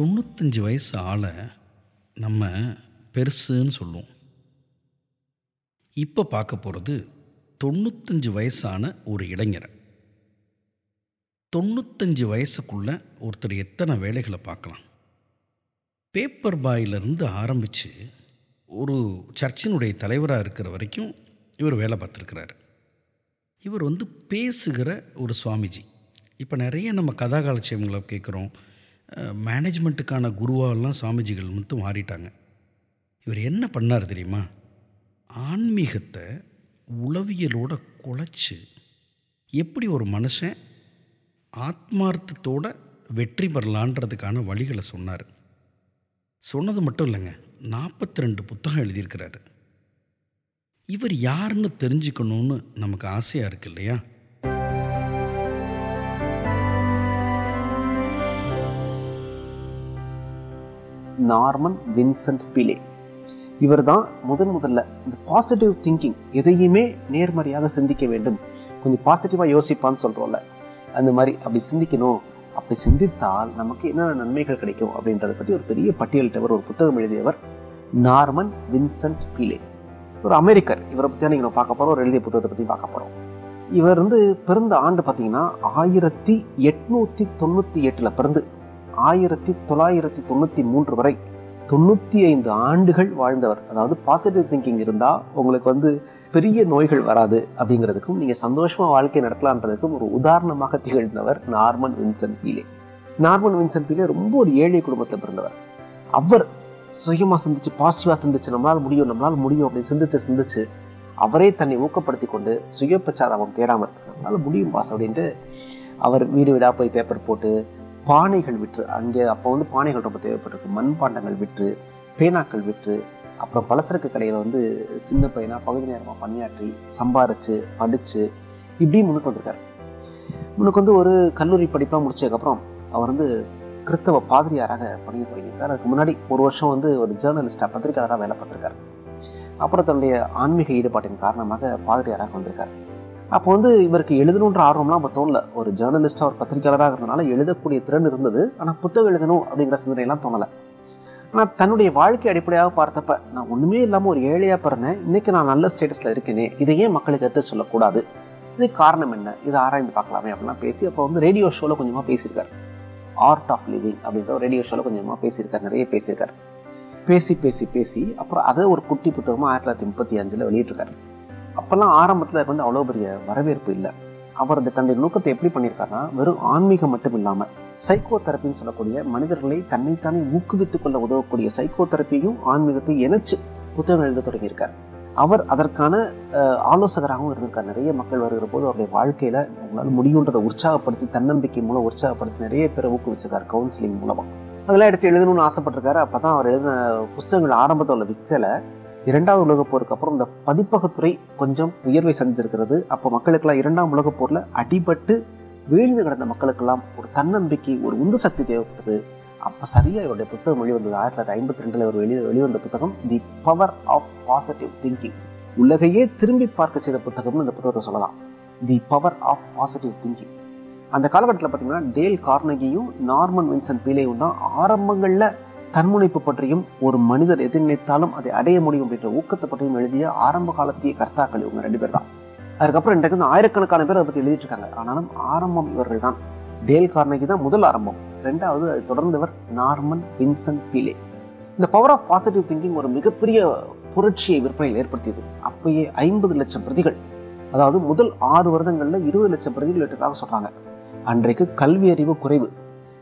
தொண்ணூத்தஞ்சு வயசு ஆளை நம்ம பெருசுன்னு சொல்லுவோம். இப்போ பார்க்க போகிறது தொண்ணூத்தஞ்சு வயசான ஒரு இளைஞரை. தொண்ணூத்தஞ்சு வயசுக்குள்ள ஒருத்தர் எத்தனை வேலைகளை பார்க்கலாம். பேப்பர் பாயிலிருந்து ஆரம்பித்து ஒரு சர்ச்சினுடைய தலைவராக இருக்கிற வரைக்கும் இவர் வேலை பார்த்துருக்கிறாரு. இவர் வந்து பேசுகிற ஒரு சுவாமிஜி. இப்போ நிறைய நம்ம கதாகாலட்சியங்களை கேட்குறோம் மேனேஜ்மெண்ட்டுக்கான குருவாலாம் சுவாமிஜிகள் மட்டும் மாறிட்டாங்க. இவர் என்ன பண்ணார் தெரியுமா? ஆன்மீகத்தை உளவியலோட குழச்சி எப்படி ஒரு மனுஷன் ஆத்மார்த்தத்தோட வெற்றி பெறலான்றதுக்கான வழிகளை சொன்னார். சொன்னது மட்டும் இல்லைங்க நாற்பத்தி ரெண்டு புத்தகம் எழுதியிருக்கிறாரு. இவர் யாருன்னு தெரிஞ்சுக்கணும்னு நமக்கு ஆசையாக இருக்கு இல்லையா? Norman Vincent Peale. இவர் தான் முதன் முதல்ல இந்த பாசிட்டிவ் திங்கிங் எதையுமே நேர்மறையாக சிந்திக்க வேண்டும். கொஞ்சம் பாசிட்டிவாக யோசிப்பான்னு சொல்கிறோம்ல அந்த மாதிரி அப்படி சிந்திக்கணும். அப்படி சிந்தித்தால் நமக்கு என்னென்ன நன்மைகள் கிடைக்கும் அப்படின்றத பற்றி ஒரு பெரிய பட்டியலிட்டவர் ஒரு புத்தகம் எழுதியவர் நார்மன் வின்சென்ட் பீலே. ஒரு அமெரிக்கர். இவரை பற்றி நீங்கள் பார்க்க போகிறோம் ஒரு எழுதிய புத்தகத்தை பற்றி பார்க்க போகிறோம் இவர் வந்து பிறந்த ஆண்டு பார்த்தீங்கன்னா ஆயிரத்தி எட்நூற்றி தொண்ணூற்றி எட்டில் பிறந்து ஆயிரத்தி தொள்ளாயிரத்தி தொண்ணூற்றி மூன்று வரை தொண்ணூற்றி ஐந்து ஆண்டுகள் வாழ்ந்தவர். அதாவது பாசிட்டிவ் திங்கிங் இருந்தால் உங்களுக்கு வந்து பெரிய நோய்கள் வராது அப்படிங்கிறதுக்கும் நீங்கள் சந்தோஷமாக வாழ்க்கை நடத்தலான்றதுக்கும் ஒரு உதாரணமாக திகழ்ந்தவர் Norman Vincent Peale. Norman Vincent Peale ரொம்ப ஒரு ஏழை குடும்பத்தில் பிறந்தவர். அவர் சுயமாக சிந்திச்சு பாசிட்டிவாக சிந்திச்சு நம்மளால் முடியும் நம்மளால் முடியும் அப்படின்னு சிந்திச்சு சிந்திச்சு அவரே தன்னை ஊக்கப்படுத்தி கொண்டு சுய தேடாமல் நம்மளால் முடியும் பாஸ் அப்படின்ட்டு அவர் வீடு வீடாக போய் பேப்பர் போட்டு பானைகள் விற்று அங்கே அப்போ வந்து பானைகள் ரொம்ப தேவைப்பட்டிருக்கு. மண்பாண்டங்கள் விற்று பேனாக்கள் விற்று அப்புறம் பலசரக்கு கடையில் வந்து சின்ன பையனாக பகுதி நேரமாக பணியாற்றி சம்பாரித்து படித்து இப்படி முன்னுக்கு வந்திருக்காரு முன்னுக்கு வந்து ஒரு கல்லூரி படிப்பாக முடிச்சதுக்கப்புறம் அவர் வந்து கிறித்தவ பாதிரியாராக பணிய தொடங்கியிருக்கார். அதுக்கு முன்னாடி ஒரு வருஷம் வந்து ஒரு ஜேர்னலிஸ்டாக பத்திரிகையாளராக வேலை பார்த்துருக்காரு. அப்புறம் தன்னுடைய ஆன்மீக ஈடுபாட்டின் காரணமாக பாதிரியாராக வந்திருக்கார். அப்போ வந்து இவருக்கு எழுதணுன்ற ஆர்வம்லாம் அப்போ தோணல. ஒரு ஜேர்னலிஸ்டாக ஒரு பத்திரிகையாளராக இருந்தனால எழுதக்கூடிய திறன் இருந்தது. ஆனால் புத்தகம் எழுதணும் அப்படிங்கிற சிந்தனையெல்லாம் தோணலை. ஆனால் தன்னுடைய வாழ்க்கை அடிப்படையாக பார்த்தப்ப நான் ஒன்றுமே இல்லாமல் ஒரு ஏழையாக பிறந்தேன். இன்றைக்கி நான் நல்ல ஸ்டேட்டஸில் இருக்கேனே இதையே மக்களுக்கு எடுத்து சொல்லக்கூடாது? இது காரணம் என்ன? இதை ஆராய்ந்து பார்க்கலாமே அப்படிலாம் பேசி அப்போ வந்து ரேடியோ ஷோவில் கொஞ்சமாக பேசியிருக்காரு. ஆர்ட் ஆஃப் லிவிங் அப்படின்ற ஒரு ரேடியோ ஷோவில் கொஞ்சமாக பேசியிருக்காரு நிறைய பேசியிருக்காரு. பேசி பேசி பேசி அப்புறம் அதை ஒரு குட்டி புத்தகமாக ஆயிரத்தி தொள்ளாயிரத்தி முப்பத்தி அஞ்சில் வெளியிட்டிருக்காரு. அப்போல்லாம் ஆரம்பத்தில் வந்து அவ்வளோ பெரிய வரவேற்பு இல்லை. அவர் தன்னுடைய நோக்கத்தை எப்படி பண்ணியிருக்காருன்னா வெறும் ஆன்மீகம் மட்டும் இல்லாமல் சைக்கோ தெரப்பின்னு சொல்லக்கூடிய மனிதர்களை தன்னைத்தானே ஊக்குவித்துக் கொள்ள உதவக்கூடிய சைக்கோ தெரப்பியும் ஆன்மீகத்தை இணைச்சு புத்தகம் எழுத தொடங்கியிருக்கார். அவர் அதற்கான ஆலோசகராகவும் இருந்திருக்கார். நிறைய மக்கள் வருகிற போது அவருடைய வாழ்க்கையில் உங்களால் முடியுன்றதை உற்சாகப்படுத்தி தன்னம்பிக்கை மூலம் உற்சாகப்படுத்தி நிறைய பேரை ஊக்குவிச்சிருக்கார் கவுன்சிலிங் மூலமாக அதெல்லாம் எடுத்து எழுதணும்னு ஆசைப்பட்டிருக்காரு. அப்பதான் அவர் எழுதின புஸ்தகங்கள் ஆரம்பத்தில் விற்கலை இரண்டாவது உலகப் போருக்கு அப்புறம் இந்த பதிப்பகத்துறை கொஞ்சம் உயர்வை சந்தித்திருக்கிறது. அப்போ மக்களுக்கெல்லாம் இரண்டாம் உலகப் போரில் அடிபட்டு வீழ்ந்து கிடந்த மக்களுக்கெல்லாம் ஒரு தன்னம்பிக்கை ஒரு உந்து சக்தி தேவைப்பட்டது. அப்போ சரியாக இவருடைய புத்தகம் வெளிவந்தது. ஆயிரத்தி தொள்ளாயிரத்தி ஐம்பத்தி ரெண்டில் இவர் வெளி வெளிவந்த புத்தகம் the power of positive thinking உலகையே திரும்பி பார்க்க செய்த புத்தகம்னு இந்த புத்தகத்தை சொல்லலாம். The power of positive thinking அந்த காலகட்டத்தில் பார்த்தீங்கன்னா டேல் கார்னகியும் நார்மன் வின்சன் பீலேயும் தான் ஆரம்பங்களில் தன்முனைப்பு பற்றியும் ஒரு மனிதர் எது நினைத்தாலும் அதை அடைய முடியும் அப்படின்ற ஊக்கத்தை பற்றியும் எழுதிய ஆரம்ப காலத்திய கர்த்தாக்கள் இவங்க ரெண்டு பேர் தான். அதுக்கப்புறம் இன்றைக்கு வந்து ஆயிரக்கணக்கான பேர் அதை பற்றி எழுதிட்டு இருக்காங்க ஆனாலும் ஆரம்பம் இவர்கள் தான். டேல் கார்னகி தான் முதல் ஆரம்பம். ரெண்டாவது அதை தொடர்ந்தவர் நார்மன் வின்சன் பீலே. இந்த பவர் ஆஃப் பாசிட்டிவ் திங்கிங் ஒரு மிகப்பெரிய புரட்சியை விற்பனையில் ஏற்படுத்தியது. அப்பயே ஐம்பது லட்சம் பிரதிகள். அதாவது முதல் ஆறு வருடங்களில் இருபது லட்சம் பிரதிகள் விட்டதாக சொல்கிறாங்க அன்றைக்கு கல்வி அறிவு குறைவு.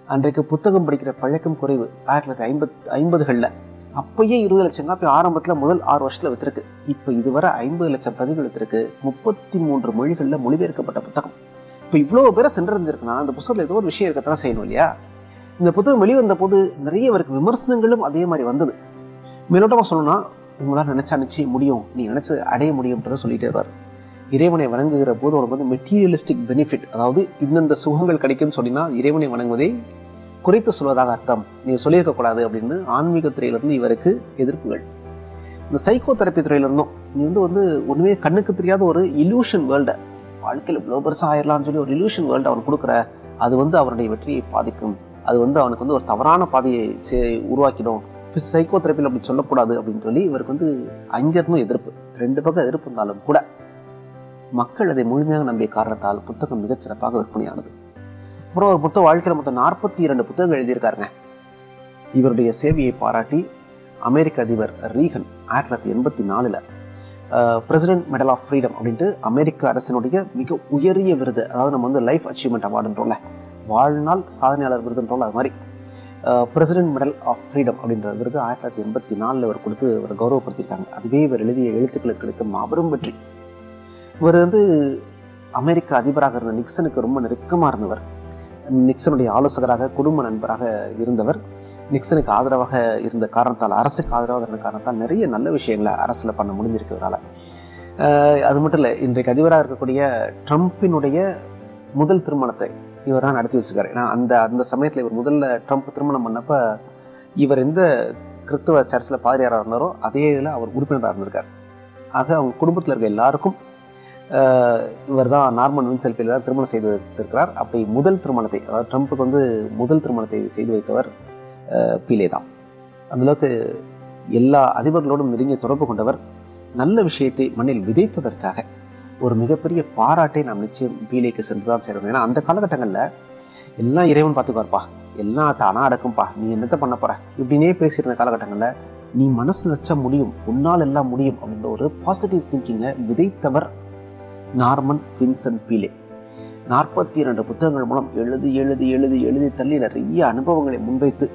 அன்றைக்கு புத்தகம் படிக்கிற பழக்கம் குறைவு. ஆயிரத்தி தொள்ளாயிரத்தி ஐம்பத் ஐம்பதுகளில். அப்பயே இருபது லட்சம் காப்பி ஆரம்பத்தில் முதல் ஆறு வருஷத்தில் வித்திருக்கு. இப்போ இதுவரை ஐம்பது லட்சம் பதிவு விற்றுருக்கு முப்பத்தி மூன்று மொழிகளில் மொழிபெயர்க்கப்பட்ட புத்தகம். இப்போ இவ்வளோ பேரை சென்றடைஞ்சிருக்குன்னா அந்த புத்தகத்தில் ஏதோ ஒரு விஷயம் இருக்கத்தான் செய்யணும் இல்லையா? இந்த புத்தகம் வெளிவந்த போது நிறைய பேருக்கு விமர்சனங்களும் அதே மாதிரி வந்தது. மேலோட்டமாக சொல்லணும்னா உங்களால் நினச்சா நிச்சயம் முடியும். நீ நினச்சி அடைய முடியும்ன்றத சொல்லிட்டே வருவார். இறைவனை வணங்குகிற போது உனக்கு வந்து மெட்டீரியலிஸ்டிக் பெனிஃபிட் அதாவது இந்தந்த சுகங்கள் கிடைக்கும்னு சொன்னீங்கன்னா இறைவனை வணங்குவதை குறைத்து சொல்வதாக அர்த்தம். நீ சொல்லியிருக்கக்கூடாது அப்படின்னு ஆன்மீக துறையிலிருந்து இவருக்கு எதிர்ப்புகள். இந்த சைக்கோ தெரப்பி துறையிலிருந்தும் நீ வந்து வந்து ஒன்றுமே கண்ணுக்கு தெரியாத ஒரு இல்யூஷன் வேர்ல்டை வாழ்க்கையில் இவ்வளோ பெருசாக ஆயிடலாம்னு சொல்லி ஒரு இல்யூஷன் வேர்ல்டு அவன் கொடுக்குற அது வந்து அவருடைய வெற்றியை பாதிக்கும். அது வந்து அவனுக்கு வந்து ஒரு தவறான பாதையை சே- உருவாக்கிடும். சைக்கோ தெரப்பியில் அப்படி சொல்லக்கூடாது அப்படின்னு சொல்லி இவருக்கு வந்து அங்கேருந்தும் எதிர்ப்பு. ரெண்டு பக்கம் எதிர்ப்பு இருந்தாலும் கூட. மக்கள் அதை முழுமையாக நம்பிய காரணத்தால் புத்தகம் மிகச் சிறப்பாக விற்பனையானது. அப்புறம் ஒரு புத்தக வாழ்க்கையில் மொத்தம் நாற்பத்தி இரண்டு புத்தகங்கள் எழுதியிருக்காருங்க. இவருடைய சேவையை பாராட்டி அமெரிக்க அதிபர் ரீகன் ஆயிரத்தி தொள்ளாயிரத்தி எண்பத்தி நாலில் பிரசிடென்ட் மெடல் ஆஃப் ஃப்ரீடம் அப்படின்ட்டு அமெரிக்க அரசினுடைய மிக உயரிய விருது அதாவது நம்ம வந்து லைஃப் அச்சீவ்மெண்ட் அவார்டுன்றோம்ல வாழ்நாள் சாதனையாளர் விருதுன்றோம்ல அது மாதிரி. பிரசிடென்ட் மெடல் ஆஃப் ஃப்ரீடம் அப்படின்ற விருது ஆயிரத்தி தொள்ளாயிரத்தி எண்பத்தி நாலில் இவர் கொடுத்து இவர் கௌரவப்படுத்தியிருக்காங்க. அதுவே இவர் எழுதிய எழுத்துக்களுக்கு கிடைத்த மாபெரும் வெற்றி. இவர் வந்து அமெரிக்க அதிபராக இருந்த நிக்சனுக்கு ரொம்ப நெருக்கமாக இருந்தவர். நிக்சனுடைய ஆலோசகராக குடும்ப நண்பராக இருந்தவர். நிக்சனுக்கு ஆதரவாக இருந்த காரணத்தால் அரசுக்கு ஆதரவாக இருந்த காரணத்தால் நிறைய நல்ல விஷயங்களை அரசில் பண்ண முடிஞ்சிருக்கிறதுனால. அது மட்டும் இல்லை இன்றைக்கு அதிபராக இருக்கக்கூடிய ட்ரம்ப்பினுடைய முதல் திருமணத்தை இவர் தான் நடத்தி வச்சிருக்காரு. ஏன்னா அந்த அந்த சமயத்தில் இவர் முதல்ல ட்ரம்ப் திருமணம் பண்ணப்ப இவர் எந்த கிறிஸ்தவ சர்ச்சில் பாதிரியாராக இருந்தாரோ அதே இதில் அவர் உறுப்பினராக இருந்திருக்கார். ஆக அவங்க குடும்பத்தில் இருக்க எல்லாருக்கும் இவர் தான் நார்மன் வின்செல்பியில் தான் திருமணம் செய்து வைத்திருக்கிறார். அப்படி முதல் திருமணத்தை அதாவது ட்ரம்ப்புக்கு வந்து முதல் திருமணத்தை செய்து வைத்தவர் பீலே தான். அந்தளவுக்கு எல்லா அதிபர்களோடும் நெருங்கிய தொடர்பு கொண்டவர் நல்ல விஷயத்தை மண்ணில் விதைத்ததற்காக ஒரு மிகப்பெரிய பாராட்டை நாம் நிச்சயம் பீலேக்கு சென்று தான் சேரணும். ஏன்னா அந்த காலகட்டங்களில் எல்லாம் இறைவன் பார்த்துக்குவார்ப்பா. எல்லாம் தானாக அடக்கும்பா. நீ என்னத்தை பண்ண போகிற இப்படின்னே பேசியிருந்த காலகட்டங்களில் நீ மனசு வச்சா முடியும் உன்னால் எல்லாம் முடியும் அப்படின்ற ஒரு பாசிட்டிவ் திங்கிங்கை விதைத்தவர் நார்மன் வின்சன் பீலே. நாற்பத்தி இரண்டு புத்தகங்கள் மூலம் எழுதி எழுதி எழுதி எழுதி தள்ளி நிறைய அனுபவங்களை முன்வைத்து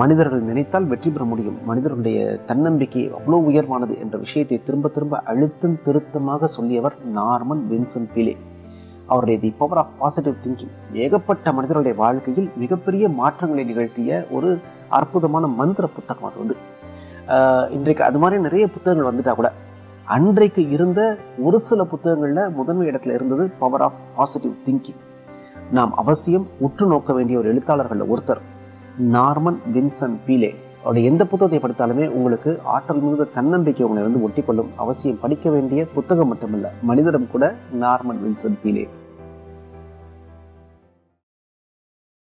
மனிதர்கள் நினைத்தால் வெற்றி பெற முடியும். மனிதர்களுடைய தன்னம்பிக்கை அவ்வளோ உயர்வானது என்ற விஷயத்தை திரும்ப திரும்ப அழுத்தம் திருத்தமாக சொல்லியவர் நார்மன் வின்சன் பீலே. அவருடைய the power of positive thinking ஏகப்பட்ட மனிதர்களுடைய வாழ்க்கையில் மிகப்பெரிய மாற்றங்களை நிகழ்த்திய ஒரு அற்புதமான மந்திர புத்தகம் அது வந்து. இன்றைக்கு அது மாதிரி நிறைய புத்தகங்கள் வந்துட்டா கூட அன்றைக்கு இருந்த ஒரு சில புத்தகங்களில் முதன்மை இடத்துல இருந்தது பவர் ஆஃப் பாசிட்டிவ் திங்கிங் நாம் அவசியம் உற்று நோக்க வேண்டிய ஒரு எழுத்தாளர்களில் ஒருத்தர் நார்மன் வின்சன் பீலே. அவருடைய எந்த புத்தகத்தை படித்தாலுமே உங்களுக்கு ஆற்றல் மிகுந்த தன்னம்பிக்கை உங்களை வந்து ஒட்டிக்கொள்ளும் அவசியம் படிக்க வேண்டிய புத்தகம் மட்டுமல்ல மனிதரும் கூட நார்மன் வின்சன் பீலே.